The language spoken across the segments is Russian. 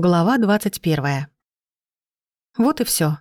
Глава 21. Вот и все.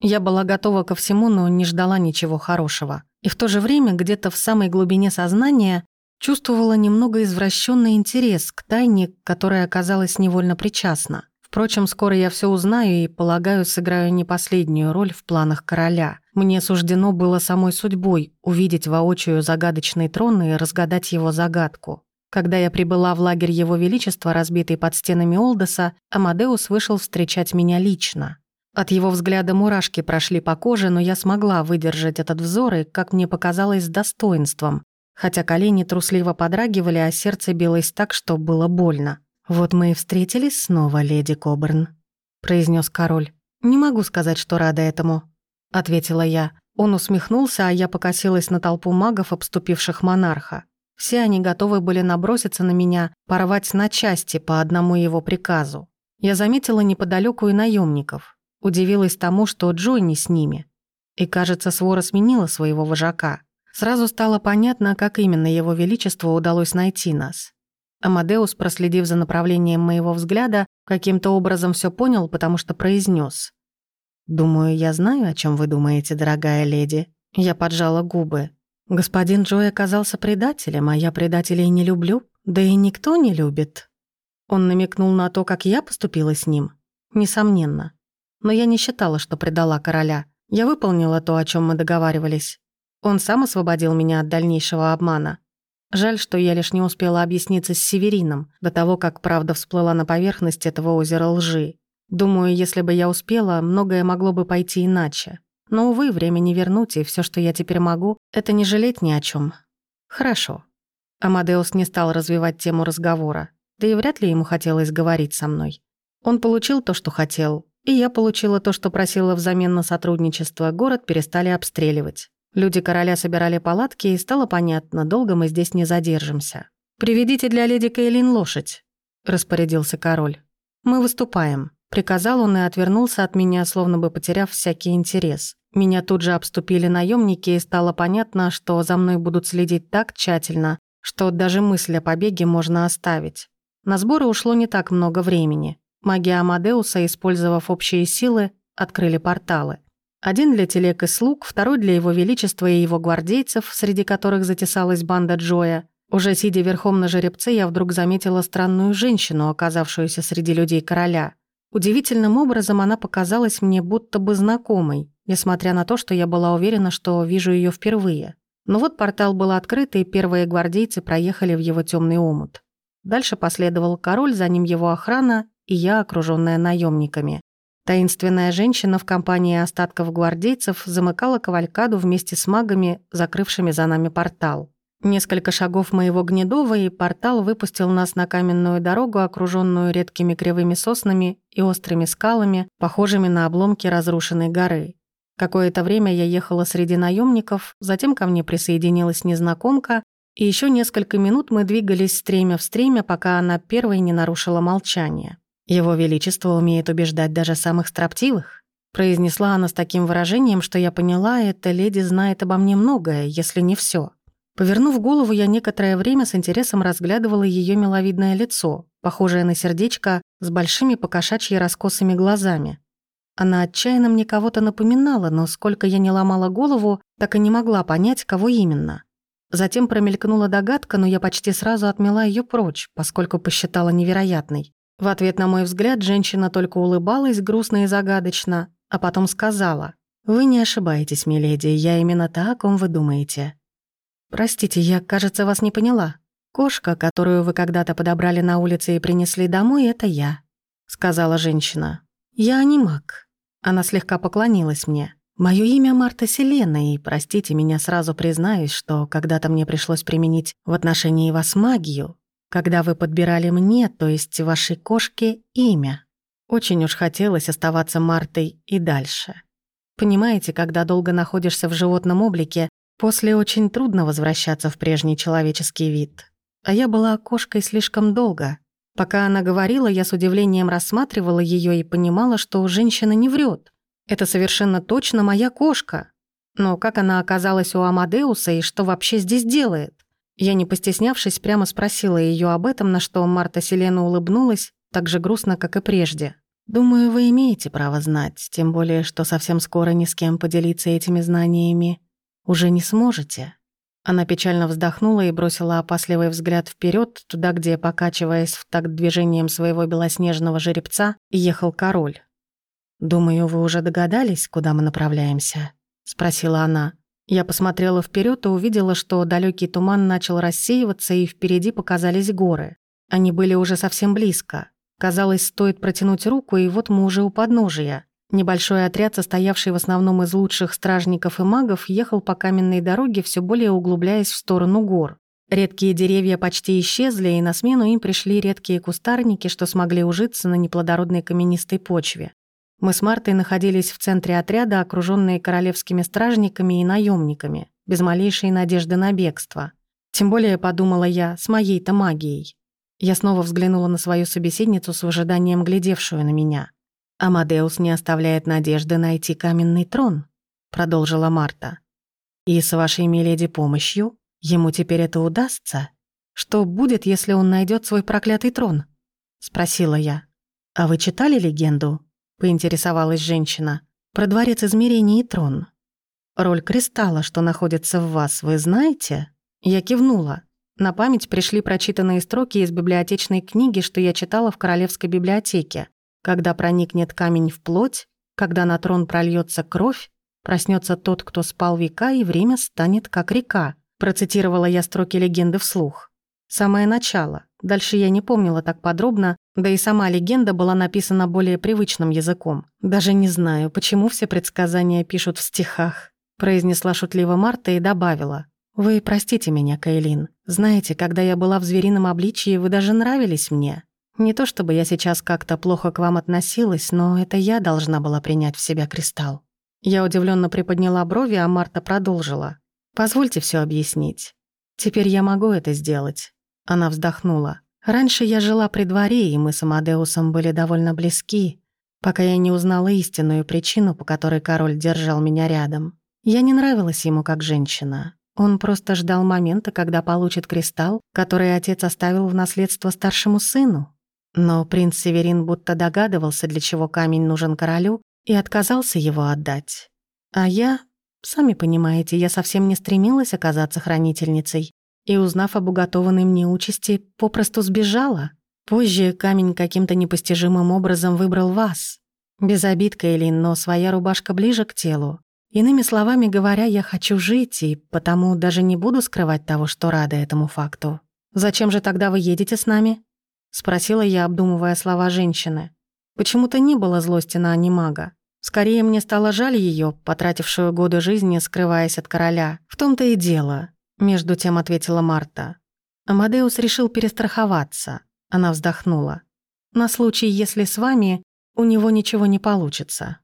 Я была готова ко всему, но не ждала ничего хорошего. И в то же время где-то в самой глубине сознания чувствовала немного извращенный интерес к тайне, которая оказалась невольно причастна. Впрочем, скоро я все узнаю и, полагаю, сыграю не последнюю роль в планах короля. Мне суждено было самой судьбой увидеть воочию загадочный трон и разгадать его загадку. Когда я прибыла в лагерь Его Величества, разбитый под стенами Олдоса, Амадеус вышел встречать меня лично. От его взгляда мурашки прошли по коже, но я смогла выдержать этот взор и, как мне показалось, с достоинством, хотя колени трусливо подрагивали, а сердце билось так, что было больно. «Вот мы и встретились снова, леди Коберн», — произнес король. «Не могу сказать, что рада этому», — ответила я. Он усмехнулся, а я покосилась на толпу магов, обступивших монарха. Все они готовы были наброситься на меня, порвать на части по одному его приказу. Я заметила неподалеку и наемников. Удивилась тому, что Джой не с ними. И, кажется, свора сменила своего вожака. Сразу стало понятно, как именно его величеству удалось найти нас. Амадеус, проследив за направлением моего взгляда, каким-то образом все понял, потому что произнес: «Думаю, я знаю, о чем вы думаете, дорогая леди». Я поджала губы. Господин Джой оказался предателем, а я предателей не люблю, да и никто не любит. Он намекнул на то, как я поступила с ним. Несомненно. Но я не считала, что предала короля. Я выполнила то, о чем мы договаривались. Он сам освободил меня от дальнейшего обмана. Жаль, что я лишь не успела объясниться с Северином до того, как правда всплыла на поверхность этого озера лжи. Думаю, если бы я успела, многое могло бы пойти иначе. Но, увы, время не вернуть, и все, что я теперь могу, это не жалеть ни о чем. Хорошо. Амадеус не стал развивать тему разговора, да и вряд ли ему хотелось говорить со мной. Он получил то, что хотел, и я получила то, что просила взамен на сотрудничество. Город перестали обстреливать. Люди короля собирали палатки, и стало понятно, долго мы здесь не задержимся. «Приведите для леди Кейлин лошадь», — распорядился король. «Мы выступаем», — приказал он и отвернулся от меня, словно бы потеряв всякий интерес. Меня тут же обступили наемники, и стало понятно, что за мной будут следить так тщательно, что даже мысль о побеге можно оставить. На сборы ушло не так много времени. Маги Амадеуса, использовав общие силы, открыли порталы. Один для телег и слуг, второй для его величества и его гвардейцев, среди которых затесалась банда Джоя. Уже сидя верхом на жеребце, я вдруг заметила странную женщину, оказавшуюся среди людей короля. Удивительным образом она показалась мне будто бы знакомой, несмотря на то, что я была уверена, что вижу ее впервые. Но вот портал был открыт, и первые гвардейцы проехали в его темный омут. Дальше последовал король, за ним его охрана и я, окруженная наемниками. Таинственная женщина в компании остатков гвардейцев замыкала кавалькаду вместе с магами, закрывшими за нами портал. Несколько шагов моего гнедова, и портал выпустил нас на каменную дорогу, окруженную редкими кривыми соснами и острыми скалами, похожими на обломки разрушенной горы. Какое-то время я ехала среди наемников, затем ко мне присоединилась незнакомка, и еще несколько минут мы двигались стремя в стремя, пока она первой не нарушила молчание. «Его Величество умеет убеждать даже самых строптивых», произнесла она с таким выражением, что я поняла, эта леди знает обо мне многое, если не все. Повернув голову, я некоторое время с интересом разглядывала ее миловидное лицо, похожее на сердечко с большими покошачьи раскосыми глазами. Она отчаянно мне кого-то напоминала, но сколько я не ломала голову, так и не могла понять, кого именно. Затем промелькнула догадка, но я почти сразу отмела ее прочь, поскольку посчитала невероятной. В ответ на мой взгляд женщина только улыбалась грустно и загадочно, а потом сказала, «Вы не ошибаетесь, миледи, я именно та, о ком вы думаете». «Простите, я, кажется, вас не поняла. Кошка, которую вы когда-то подобрали на улице и принесли домой, это я», — сказала женщина. «Я не маг. Она слегка поклонилась мне. Моё имя Марта Селена, и, простите меня, сразу признаюсь, что когда-то мне пришлось применить в отношении вас магию, когда вы подбирали мне, то есть вашей кошке, имя. Очень уж хотелось оставаться Мартой и дальше. Понимаете, когда долго находишься в животном облике, после очень трудно возвращаться в прежний человеческий вид. А я была кошкой слишком долго, Пока она говорила, я с удивлением рассматривала ее и понимала, что женщина не врет. Это совершенно точно моя кошка. Но как она оказалась у Амадеуса и что вообще здесь делает? Я, не постеснявшись, прямо спросила ее об этом, на что Марта Селена улыбнулась так же грустно, как и прежде. «Думаю, вы имеете право знать, тем более, что совсем скоро ни с кем поделиться этими знаниями уже не сможете». Она печально вздохнула и бросила опасливый взгляд вперед, туда, где, покачиваясь в такт движением своего белоснежного жеребца, ехал король. «Думаю, вы уже догадались, куда мы направляемся?» — спросила она. Я посмотрела вперед и увидела, что далекий туман начал рассеиваться, и впереди показались горы. Они были уже совсем близко. Казалось, стоит протянуть руку, и вот мы уже у подножия. Небольшой отряд, состоявший в основном из лучших стражников и магов, ехал по каменной дороге, все более углубляясь в сторону гор. Редкие деревья почти исчезли, и на смену им пришли редкие кустарники, что смогли ужиться на неплодородной каменистой почве. Мы с Мартой находились в центре отряда, окруженные королевскими стражниками и наемниками, без малейшей надежды на бегство. Тем более, подумала я, с моей-то магией. Я снова взглянула на свою собеседницу с ожиданием глядевшую на меня. «Амадеус не оставляет надежды найти каменный трон», — продолжила Марта. «И с вашей миледи помощью ему теперь это удастся? Что будет, если он найдет свой проклятый трон?» — спросила я. «А вы читали легенду?» поинтересовалась женщина. «Про дворец измерений и трон. Роль кристалла, что находится в вас, вы знаете?» Я кивнула. На память пришли прочитанные строки из библиотечной книги, что я читала в Королевской библиотеке. «Когда проникнет камень в плоть, когда на трон прольется кровь, проснется тот, кто спал века, и время станет как река», процитировала я строки легенды вслух. Самое начало. Дальше я не помнила так подробно, да и сама легенда была написана более привычным языком. Даже не знаю, почему все предсказания пишут в стихах. Произнесла шутливо Марта и добавила. «Вы простите меня, Кайлин. Знаете, когда я была в зверином обличии, вы даже нравились мне. Не то чтобы я сейчас как-то плохо к вам относилась, но это я должна была принять в себя кристалл». Я удивленно приподняла брови, а Марта продолжила. «Позвольте все объяснить. Теперь я могу это сделать». Она вздохнула. Раньше я жила при дворе, и мы с Амадеусом были довольно близки, пока я не узнала истинную причину, по которой король держал меня рядом. Я не нравилась ему как женщина. Он просто ждал момента, когда получит кристалл, который отец оставил в наследство старшему сыну. Но принц Северин будто догадывался, для чего камень нужен королю, и отказался его отдать. А я, сами понимаете, я совсем не стремилась оказаться хранительницей и, узнав об уготованной мне участи, попросту сбежала. Позже камень каким-то непостижимым образом выбрал вас. Без обид, Кейлин, но своя рубашка ближе к телу. Иными словами говоря, я хочу жить, и потому даже не буду скрывать того, что рада этому факту. «Зачем же тогда вы едете с нами?» — спросила я, обдумывая слова женщины. Почему-то не было злости на анимага. Скорее, мне стало жаль ее, потратившую годы жизни, скрываясь от короля. В том-то и дело. Между тем ответила Марта. Амадеус решил перестраховаться. Она вздохнула. На случай, если с вами у него ничего не получится.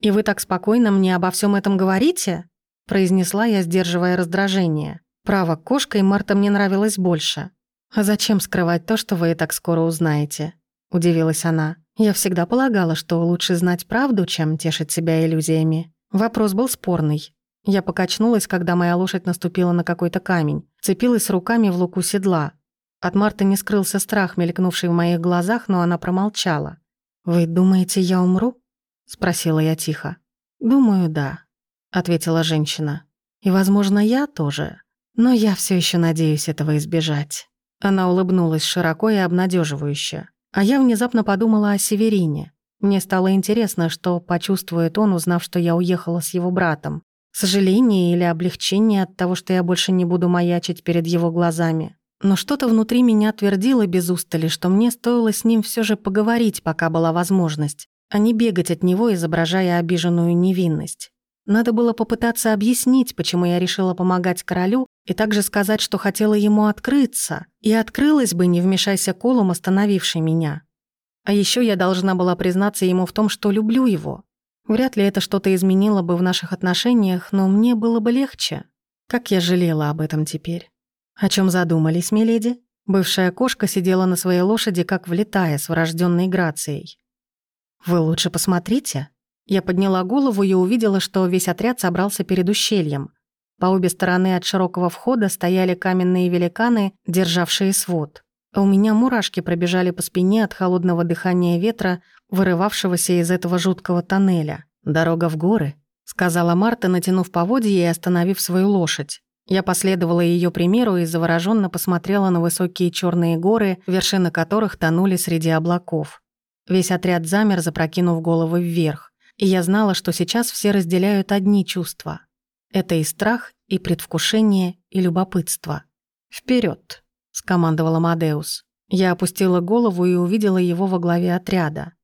«И вы так спокойно мне обо всем этом говорите?» произнесла я, сдерживая раздражение. Право, кошкой Марта мне нравилась больше. «А зачем скрывать то, что вы и так скоро узнаете?» Удивилась она. «Я всегда полагала, что лучше знать правду, чем тешить себя иллюзиями». Вопрос был спорный. Я покачнулась, когда моя лошадь наступила на какой-то камень, цепилась руками в луку седла. От Марты не скрылся страх, мелькнувший в моих глазах, но она промолчала. «Вы думаете, я умру?» — спросила я тихо. «Думаю, да», — ответила женщина. «И, возможно, я тоже. Но я все еще надеюсь этого избежать». Она улыбнулась широко и обнадеживающе. А я внезапно подумала о Северине. Мне стало интересно, что почувствует он, узнав, что я уехала с его братом. Сожаление или облегчение от того, что я больше не буду маячить перед его глазами. Но что-то внутри меня твердило без устали, что мне стоило с ним все же поговорить, пока была возможность, а не бегать от него, изображая обиженную невинность. Надо было попытаться объяснить, почему я решила помогать королю, и также сказать, что хотела ему открыться. И открылась бы, не вмешайся колом, остановивший меня. А еще я должна была признаться ему в том, что люблю его, Вряд ли это что-то изменило бы в наших отношениях, но мне было бы легче. Как я жалела об этом теперь. О чем задумались, миледи? Бывшая кошка сидела на своей лошади, как влетая, с врожденной грацией. «Вы лучше посмотрите». Я подняла голову и увидела, что весь отряд собрался перед ущельем. По обе стороны от широкого входа стояли каменные великаны, державшие свод. у меня мурашки пробежали по спине от холодного дыхания ветра, вырывавшегося из этого жуткого тоннеля. «Дорога в горы», — сказала Марта, натянув поводья и остановив свою лошадь. Я последовала ее примеру и завороженно посмотрела на высокие черные горы, вершины которых тонули среди облаков. Весь отряд замер, запрокинув головы вверх. И я знала, что сейчас все разделяют одни чувства. Это и страх, и предвкушение, и любопытство. Вперед! скомандовал Амадеус. Я опустила голову и увидела его во главе отряда.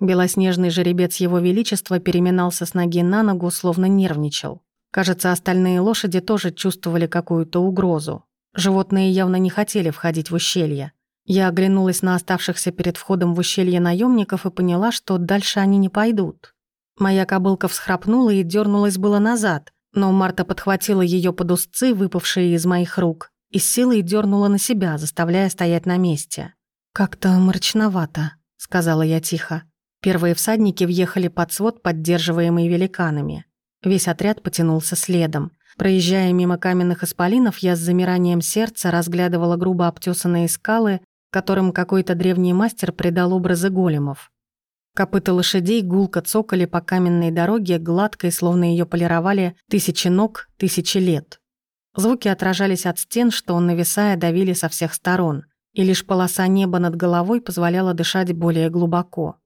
Белоснежный жеребец его величества переминался с ноги на ногу, словно нервничал. Кажется, остальные лошади тоже чувствовали какую-то угрозу. Животные явно не хотели входить в ущелье. Я оглянулась на оставшихся перед входом в ущелье наемников и поняла, что дальше они не пойдут. Моя кобылка всхрапнула и дернулась было назад, но Марта подхватила ее под узцы, выпавшие из моих рук, и силой дернула на себя, заставляя стоять на месте. «Как-то мрачновато», — сказала я тихо. Первые всадники въехали под свод, поддерживаемый великанами. Весь отряд потянулся следом. Проезжая мимо каменных исполинов, я с замиранием сердца разглядывала грубо обтесанные скалы, которым какой-то древний мастер придал образы големов. Копыта лошадей гулко цокали по каменной дороге, гладкой, словно ее полировали тысячи ног, тысячи лет. Звуки отражались от стен, что, нависая, давили со всех сторон, и лишь полоса неба над головой позволяла дышать более глубоко.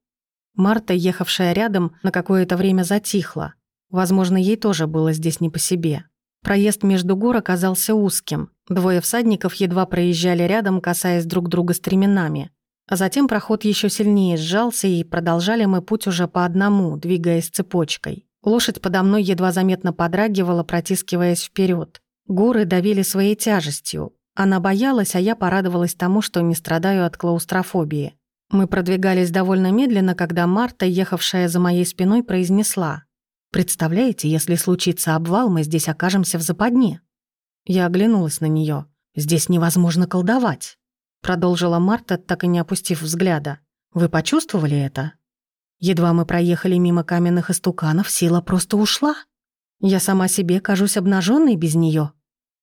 Марта, ехавшая рядом, на какое-то время затихла. Возможно, ей тоже было здесь не по себе. Проезд между гор оказался узким. Двое всадников едва проезжали рядом, касаясь друг друга стременами. А затем проход еще сильнее сжался, и продолжали мы путь уже по одному, двигаясь цепочкой. Лошадь подо мной едва заметно подрагивала, протискиваясь вперед. Горы давили своей тяжестью. Она боялась, а я порадовалась тому, что не страдаю от клаустрофобии. Мы продвигались довольно медленно, когда Марта, ехавшая за моей спиной, произнесла. «Представляете, если случится обвал, мы здесь окажемся в западне». Я оглянулась на нее. «Здесь невозможно колдовать», — продолжила Марта, так и не опустив взгляда. «Вы почувствовали это?» Едва мы проехали мимо каменных истуканов, сила просто ушла. Я сама себе кажусь обнаженной без нее.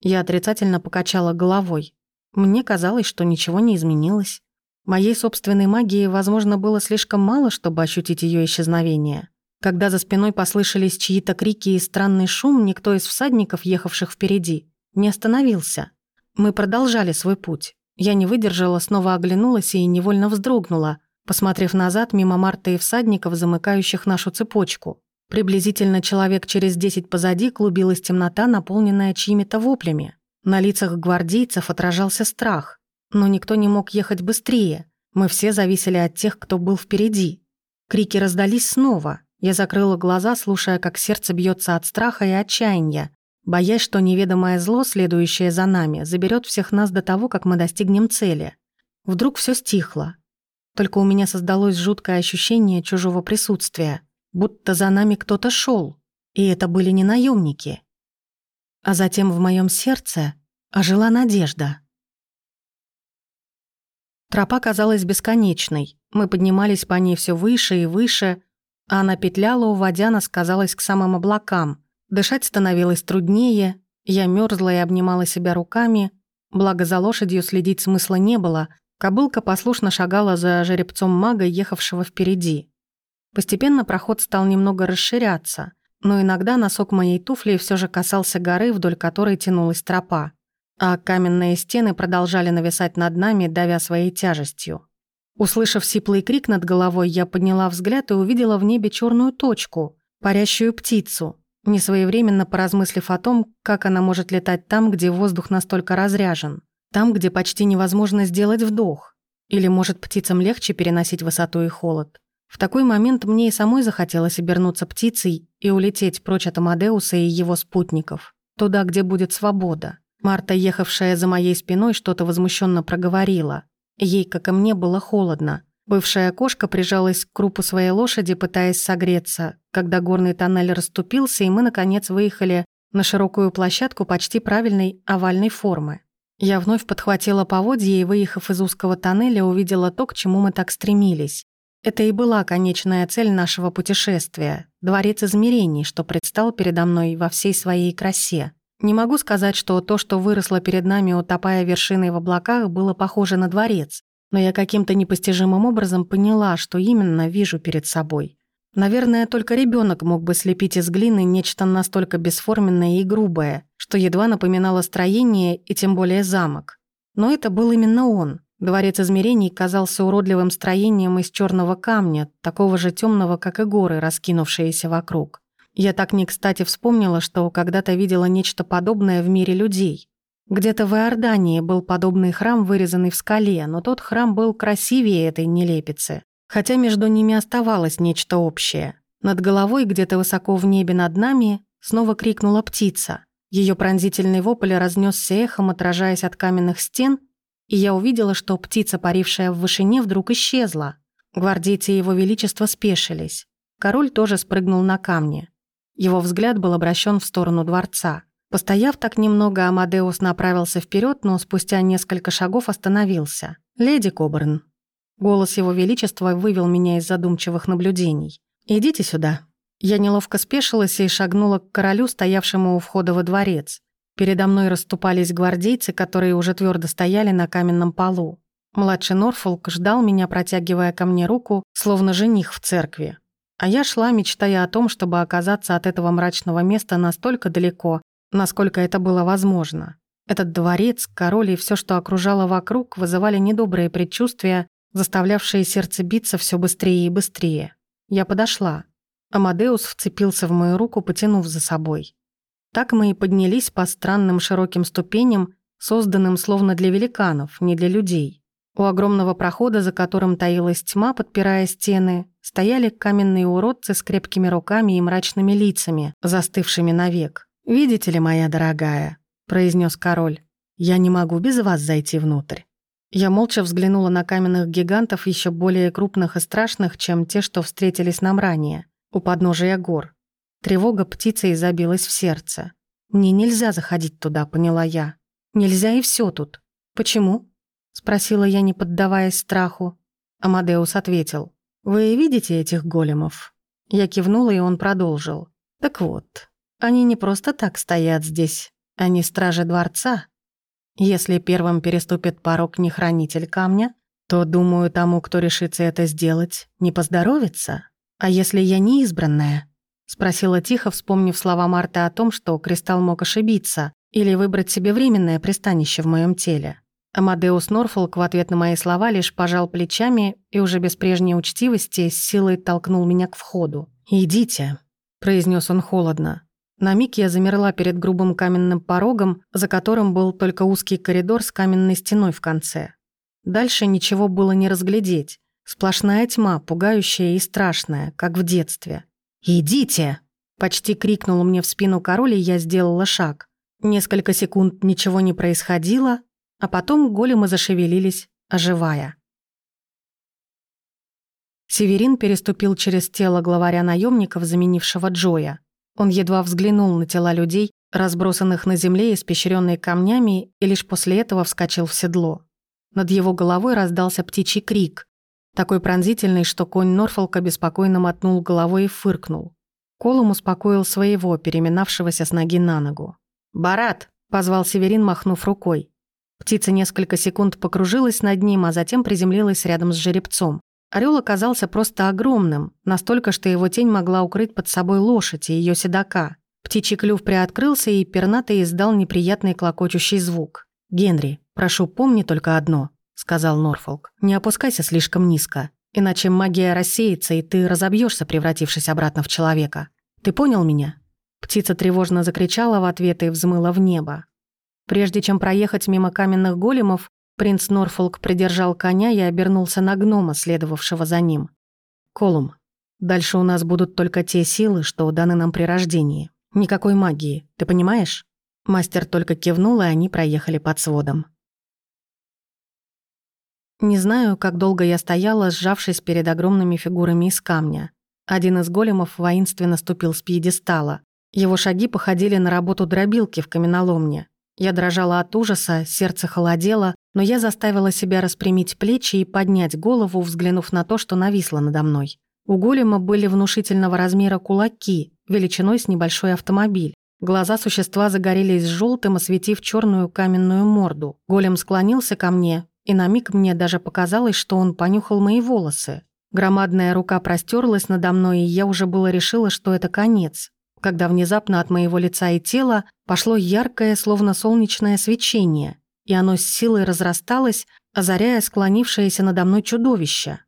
Я отрицательно покачала головой. Мне казалось, что ничего не изменилось. Моей собственной магии, возможно, было слишком мало, чтобы ощутить ее исчезновение. Когда за спиной послышались чьи-то крики и странный шум, никто из всадников, ехавших впереди, не остановился. Мы продолжали свой путь. Я не выдержала, снова оглянулась и невольно вздрогнула, посмотрев назад мимо Марта и всадников, замыкающих нашу цепочку. Приблизительно человек через десять позади клубилась темнота, наполненная чьими-то воплями. На лицах гвардейцев отражался страх. Но никто не мог ехать быстрее. Мы все зависели от тех, кто был впереди. Крики раздались снова. Я закрыла глаза, слушая, как сердце бьется от страха и отчаяния, боясь, что неведомое зло, следующее за нами, заберет всех нас до того, как мы достигнем цели. Вдруг все стихло. Только у меня создалось жуткое ощущение чужого присутствия будто за нами кто-то шел, и это были не наемники. А затем в моем сердце ожила надежда. Тропа казалась бесконечной. Мы поднимались по ней все выше и выше, а она петляла, уводя нас, казалось, к самым облакам. Дышать становилось труднее, я мерзла и обнимала себя руками, благо за лошадью следить смысла не было, кобылка послушно шагала за жеребцом мага, ехавшего впереди. Постепенно проход стал немного расширяться, но иногда носок моей туфли все же касался горы, вдоль которой тянулась тропа, а каменные стены продолжали нависать над нами, давя своей тяжестью. Услышав сиплый крик над головой, я подняла взгляд и увидела в небе черную точку, парящую птицу, несвоевременно поразмыслив о том, как она может летать там, где воздух настолько разряжен, там, где почти невозможно сделать вдох. Или, может, птицам легче переносить высоту и холод. В такой момент мне и самой захотелось обернуться птицей и улететь прочь от Амадеуса и его спутников, туда, где будет свобода. Марта, ехавшая за моей спиной, что-то возмущенно проговорила. Ей, как и мне, было холодно. Бывшая кошка прижалась к крупу своей лошади, пытаясь согреться, когда горный тоннель расступился, и мы, наконец, выехали на широкую площадку почти правильной овальной формы. Я вновь подхватила поводья и, выехав из узкого тоннеля, увидела то, к чему мы так стремились. Это и была конечная цель нашего путешествия — дворец измерений, что предстал передо мной во всей своей красе. Не могу сказать, что то, что выросло перед нами, утопая вершиной в облаках, было похоже на дворец, но я каким-то непостижимым образом поняла, что именно вижу перед собой. Наверное, только ребенок мог бы слепить из глины нечто настолько бесформенное и грубое, что едва напоминало строение и тем более замок. Но это был именно он. Дворец измерений казался уродливым строением из черного камня, такого же темного, как и горы, раскинувшиеся вокруг. Я так не кстати вспомнила, что когда-то видела нечто подобное в мире людей. Где-то в Иордании был подобный храм, вырезанный в скале, но тот храм был красивее этой нелепицы. Хотя между ними оставалось нечто общее. Над головой, где-то высоко в небе над нами, снова крикнула птица. Ее пронзительный вопль разнесся эхом, отражаясь от каменных стен, и я увидела, что птица, парившая в вышине, вдруг исчезла. Гвардейцы Его Величества спешились. Король тоже спрыгнул на камни. Его взгляд был обращен в сторону дворца. Постояв так немного, Амадеус направился вперед, но спустя несколько шагов остановился. «Леди Кобрн». Голос его величества вывел меня из задумчивых наблюдений. «Идите сюда». Я неловко спешилась и шагнула к королю, стоявшему у входа во дворец. Передо мной расступались гвардейцы, которые уже твердо стояли на каменном полу. Младший Норфолк ждал меня, протягивая ко мне руку, словно жених в церкви. А я шла, мечтая о том, чтобы оказаться от этого мрачного места настолько далеко, насколько это было возможно. Этот дворец, король и все, что окружало вокруг, вызывали недобрые предчувствия, заставлявшие сердце биться все быстрее и быстрее. Я подошла. Амадеус вцепился в мою руку, потянув за собой. Так мы и поднялись по странным широким ступеням, созданным словно для великанов, не для людей. У огромного прохода, за которым таилась тьма, подпирая стены, стояли каменные уродцы с крепкими руками и мрачными лицами, застывшими навек. «Видите ли, моя дорогая», — произнес король, — «я не могу без вас зайти внутрь». Я молча взглянула на каменных гигантов, еще более крупных и страшных, чем те, что встретились нам ранее, у подножия гор. Тревога птицей забилась в сердце. «Мне нельзя заходить туда», — поняла я. «Нельзя и все тут». «Почему?» Спросила я, не поддаваясь страху. Амадеус ответил. «Вы видите этих големов?» Я кивнула, и он продолжил. «Так вот, они не просто так стоят здесь. Они стражи дворца. Если первым переступит порог не хранитель камня, то, думаю, тому, кто решится это сделать, не поздоровится. А если я не избранная?» Спросила тихо, вспомнив слова Марты о том, что Кристалл мог ошибиться или выбрать себе временное пристанище в моем теле. Амадеус Норфолк в ответ на мои слова лишь пожал плечами и уже без прежней учтивости с силой толкнул меня к входу. «Идите», — произнес он холодно. На миг я замерла перед грубым каменным порогом, за которым был только узкий коридор с каменной стеной в конце. Дальше ничего было не разглядеть. Сплошная тьма, пугающая и страшная, как в детстве. «Идите!» — почти крикнул мне в спину король, и я сделала шаг. Несколько секунд ничего не происходило, а потом големы зашевелились, оживая. Северин переступил через тело главаря наемников, заменившего Джоя. Он едва взглянул на тела людей, разбросанных на земле, испещренные камнями, и лишь после этого вскочил в седло. Над его головой раздался птичий крик, такой пронзительный, что конь Норфолка беспокойно мотнул головой и фыркнул. Колум успокоил своего, переминавшегося с ноги на ногу. «Барат!» — позвал Северин, махнув рукой. Птица несколько секунд покружилась над ним, а затем приземлилась рядом с жеребцом. Орел оказался просто огромным, настолько, что его тень могла укрыть под собой лошадь и ее седока. Птичий клюв приоткрылся, и пернатый издал неприятный клокочущий звук. «Генри, прошу, помни только одно», — сказал Норфолк. «Не опускайся слишком низко, иначе магия рассеется, и ты разобьешься, превратившись обратно в человека. Ты понял меня?» Птица тревожно закричала в ответ и взмыла в небо. Прежде чем проехать мимо каменных големов, принц Норфолк придержал коня и обернулся на гнома, следовавшего за ним. «Колум, дальше у нас будут только те силы, что даны нам при рождении. Никакой магии, ты понимаешь?» Мастер только кивнул, и они проехали под сводом. Не знаю, как долго я стояла, сжавшись перед огромными фигурами из камня. Один из големов воинственно ступил с пьедестала. Его шаги походили на работу дробилки в каменоломне. Я дрожала от ужаса, сердце холодело, но я заставила себя распрямить плечи и поднять голову, взглянув на то, что нависло надо мной. У голема были внушительного размера кулаки, величиной с небольшой автомобиль. Глаза существа загорелись желтым, осветив черную каменную морду. Голем склонился ко мне, и на миг мне даже показалось, что он понюхал мои волосы. Громадная рука простерлась надо мной, и я уже было решила, что это конец, когда внезапно от моего лица и тела пошло яркое, словно солнечное свечение, и оно с силой разрасталось, озаряя склонившееся надо мной чудовище.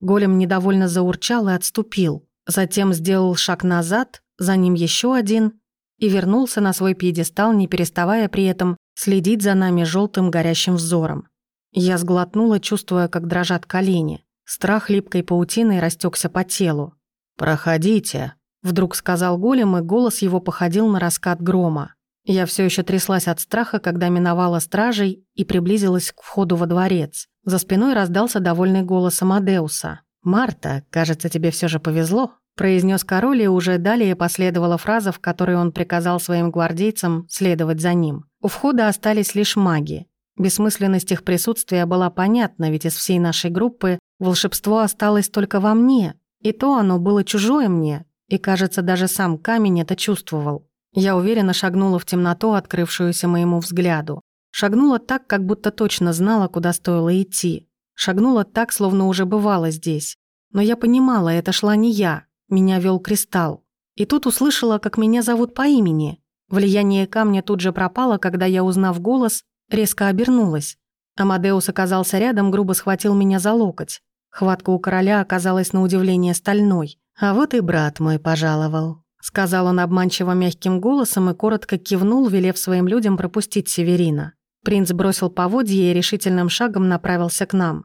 Голем недовольно заурчал и отступил. Затем сделал шаг назад, за ним еще один, и вернулся на свой пьедестал, не переставая при этом следить за нами желтым горящим взором. Я сглотнула, чувствуя, как дрожат колени. Страх липкой паутиной растекся по телу. «Проходите», — вдруг сказал голем, и голос его походил на раскат грома. Я все еще тряслась от страха, когда миновала стражей и приблизилась к входу во дворец. За спиной раздался довольный голос Амадеуса. «Марта, кажется, тебе все же повезло» произнес король, и уже далее последовала фраза, в которой он приказал своим гвардейцам следовать за ним. У входа остались лишь маги. Бессмысленность их присутствия была понятна, ведь из всей нашей группы волшебство осталось только во мне, и то оно было чужое мне, и, кажется, даже сам камень это чувствовал. Я уверенно шагнула в темноту, открывшуюся моему взгляду. Шагнула так, как будто точно знала, куда стоило идти. Шагнула так, словно уже бывала здесь. Но я понимала, это шла не я, меня вел кристалл. И тут услышала, как меня зовут по имени. Влияние камня тут же пропало, когда я, узнав голос, резко обернулась. Амадеус оказался рядом, грубо схватил меня за локоть. Хватка у короля оказалась на удивление стальной. «А вот и брат мой пожаловал», — сказал он обманчиво мягким голосом и коротко кивнул, велев своим людям пропустить Северина. Принц бросил поводье и решительным шагом направился к нам.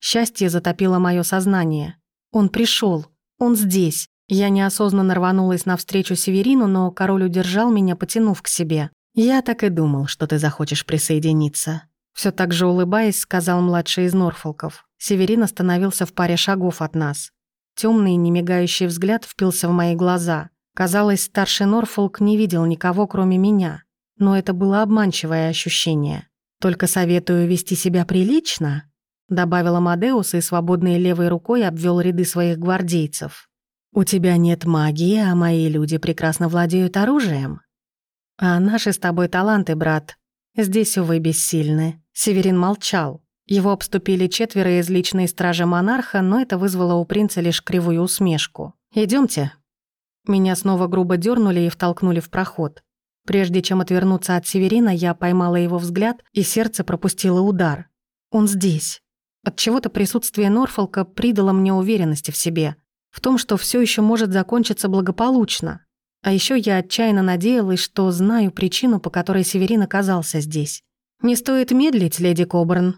Счастье затопило мое сознание. Он пришел. Он здесь. Я неосознанно рванулась навстречу Северину, но король удержал меня, потянув к себе. «Я так и думал, что ты захочешь присоединиться». Все так же улыбаясь, сказал младший из Норфолков. Северин остановился в паре шагов от нас. Темный, немигающий взгляд впился в мои глаза. Казалось, старший Норфолк не видел никого, кроме меня. Но это было обманчивое ощущение. «Только советую вести себя прилично», добавил Амадеус и свободной левой рукой обвел ряды своих гвардейцев. «У тебя нет магии, а мои люди прекрасно владеют оружием. А наши с тобой таланты, брат, здесь, увы, бессильны». Северин молчал. Его обступили четверо из личной стражи монарха, но это вызвало у принца лишь кривую усмешку. Идемте. Меня снова грубо дернули и втолкнули в проход. Прежде чем отвернуться от Северина, я поймала его взгляд, и сердце пропустило удар. Он здесь. От чего-то присутствие Норфолка придало мне уверенности в себе, в том, что все еще может закончиться благополучно. А еще я отчаянно надеялась, что знаю причину, по которой Северин оказался здесь. Не стоит медлить, леди Кобрн.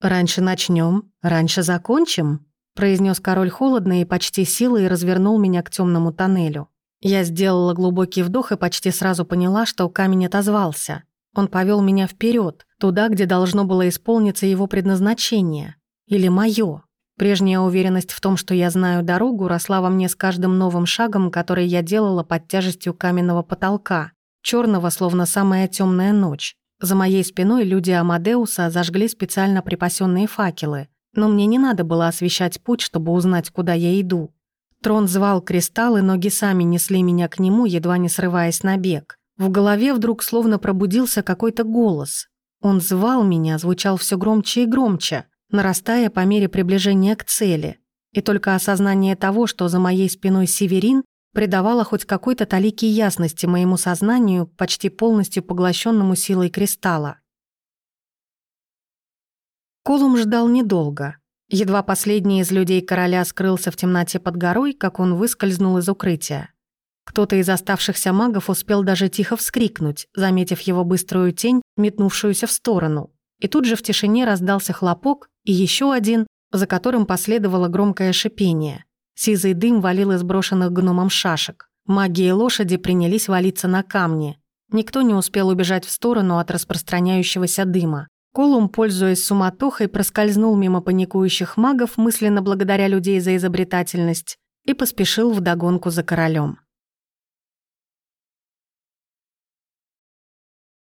Раньше начнем, раньше закончим, произнес король холодно и почти силой развернул меня к темному тоннелю. Я сделала глубокий вдох и почти сразу поняла, что камень отозвался. Он повел меня вперед, туда, где должно было исполниться его предназначение. Или моё? Прежняя уверенность в том, что я знаю дорогу, росла во мне с каждым новым шагом, который я делала под тяжестью каменного потолка, черного, словно самая темная ночь. За моей спиной люди Амадеуса зажгли специально припасенные факелы, но мне не надо было освещать путь, чтобы узнать, куда я иду. Трон звал кристаллы, ноги сами несли меня к нему, едва не срываясь на бег. В голове вдруг словно пробудился какой-то голос. Он звал меня, звучал все громче и громче нарастая по мере приближения к цели. И только осознание того, что за моей спиной Северин, придавало хоть какой-то талики ясности моему сознанию, почти полностью поглощенному силой кристалла. Колум ждал недолго. Едва последний из людей короля скрылся в темноте под горой, как он выскользнул из укрытия. Кто-то из оставшихся магов успел даже тихо вскрикнуть, заметив его быструю тень, метнувшуюся в сторону. И тут же в тишине раздался хлопок, и еще один, за которым последовало громкое шипение. Сизый дым валил из брошенных гномом шашек. Маги и лошади принялись валиться на камни. Никто не успел убежать в сторону от распространяющегося дыма. Колум, пользуясь суматохой, проскользнул мимо паникующих магов, мысленно благодаря людей за изобретательность, и поспешил вдогонку за королем.